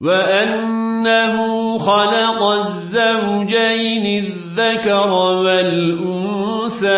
وأنه خلق الزوجين الذكر والأنثى